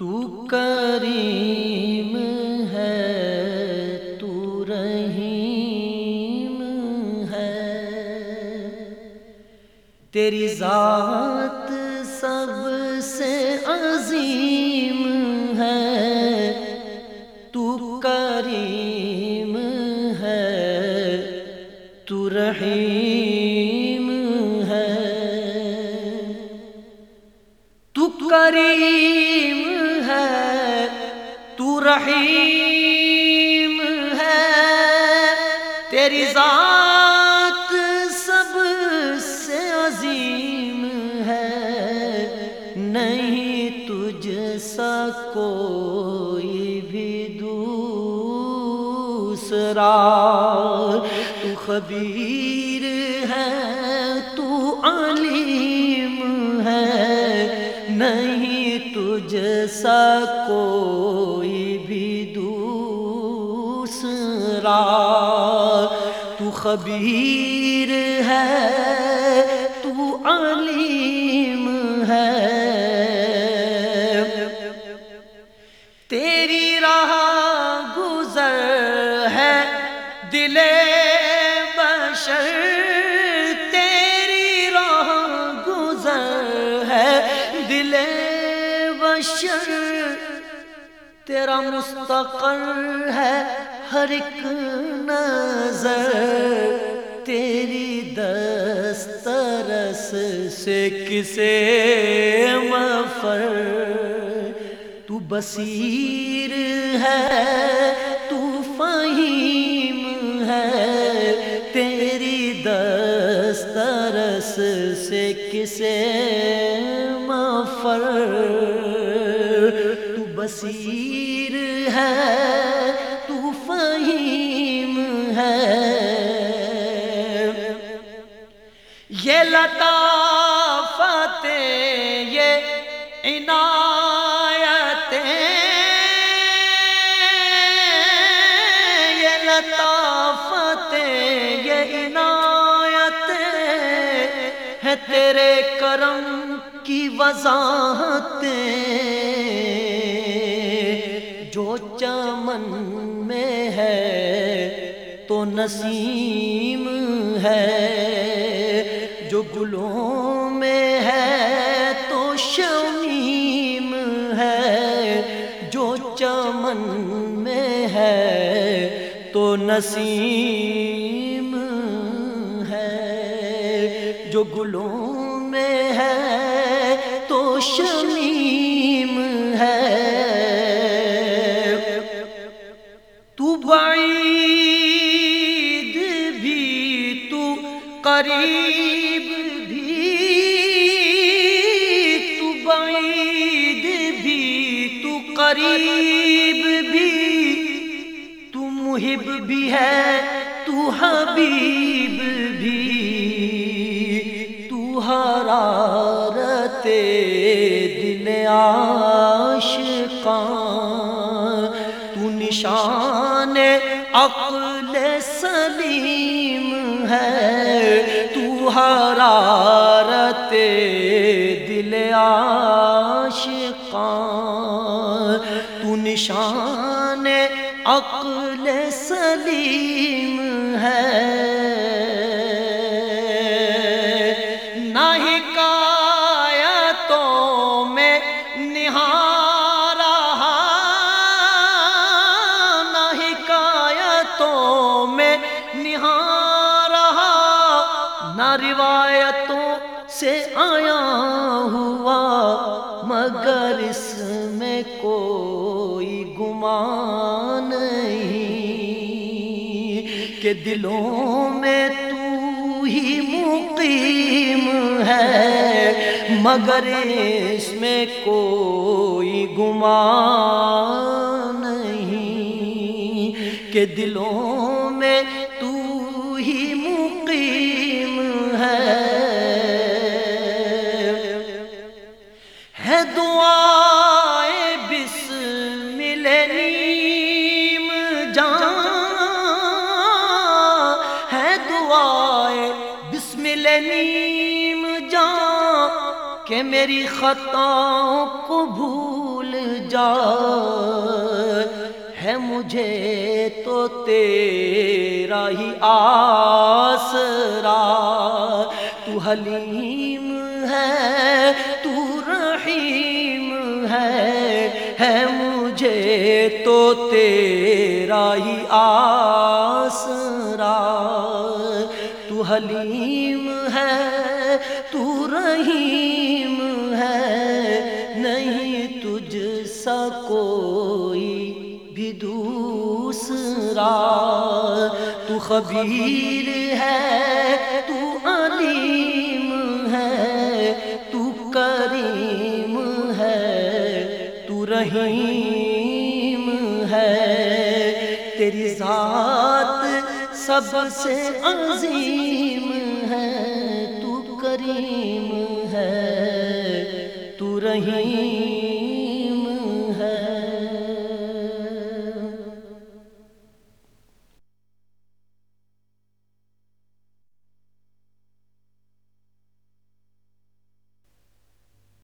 تو کریم ہے، تو رحیم ہے۔ تیری ذات سب سے عظیم ہے، تو کریم ہے، تو رحیم ہے۔ تو کریم رحیم ہے۔ تیری ذات سب سے عظیم ہے۔ نہیں تجھ سا کوئی بھی دوسرا۔ تو خبیر ہے، تو علیم ہے۔ نہیں تجھ سا کوئی تو خبیر ہے، تو علیم ہے۔ تیری راہ گزر ہے، دل بشر۔ تیری راہ گزر ہے، دل بشر۔ تیرا مستقر ہے ہر ایک نظر تیری دسترس سے کسے مفر؟ تو بصیر ہے، تو فہیم ہے۔ تیری دسترس سے کسے مفر؟ تو بصیر ہے تو ہے۔ یہ لطافت، یہ عنایت، یہ لطافت، یہ عنایت ہے تیرے کرم کی وضاحت۔ جو چمن میں ہے تو نسیم ہے۔ جو گلوں میں ہے تو شمیم ہے۔ جو چمن میں ہے تو نسیم ہے۔ جو گلوں میں ہے تو شمیم قریب بھی تو بعید بھی تو قریب بھی تو محب بھی ہے، تو حبیب بھی تو حرارت دل عاشقاں، تو نشان عقل سلیم ہے تو حرارت دل عاشقاں۔ تو نشان عقل سلیم ہے روایتوں سے آیا ہوا، مگر اس میں کوئی گمان نہیں کہ دلوں میں تو ہی مقیم ہے، مگر اس میں کوئی گمان نہیں کہ دلوں ہے دعائے بسمل نیم جان کہ میری خطاؤں کو بھول جا ہے مجھے تو تیرا ہی آسرا۔ تو حلیم ہے، تو رحیم ہے۔ ہے مجھے تو تیرا ہی آسرا۔ تو حلیم ہے، تو رحیم ہے۔ نہیں تجھ سا کوئی بھی دوسرا۔ تو خبیر ہے، تو علیم ہے، تو کریم ہے، تو رحیم ہے۔ تیری ذات سب سے عظیم ہے تو کریم ہے تو رحیم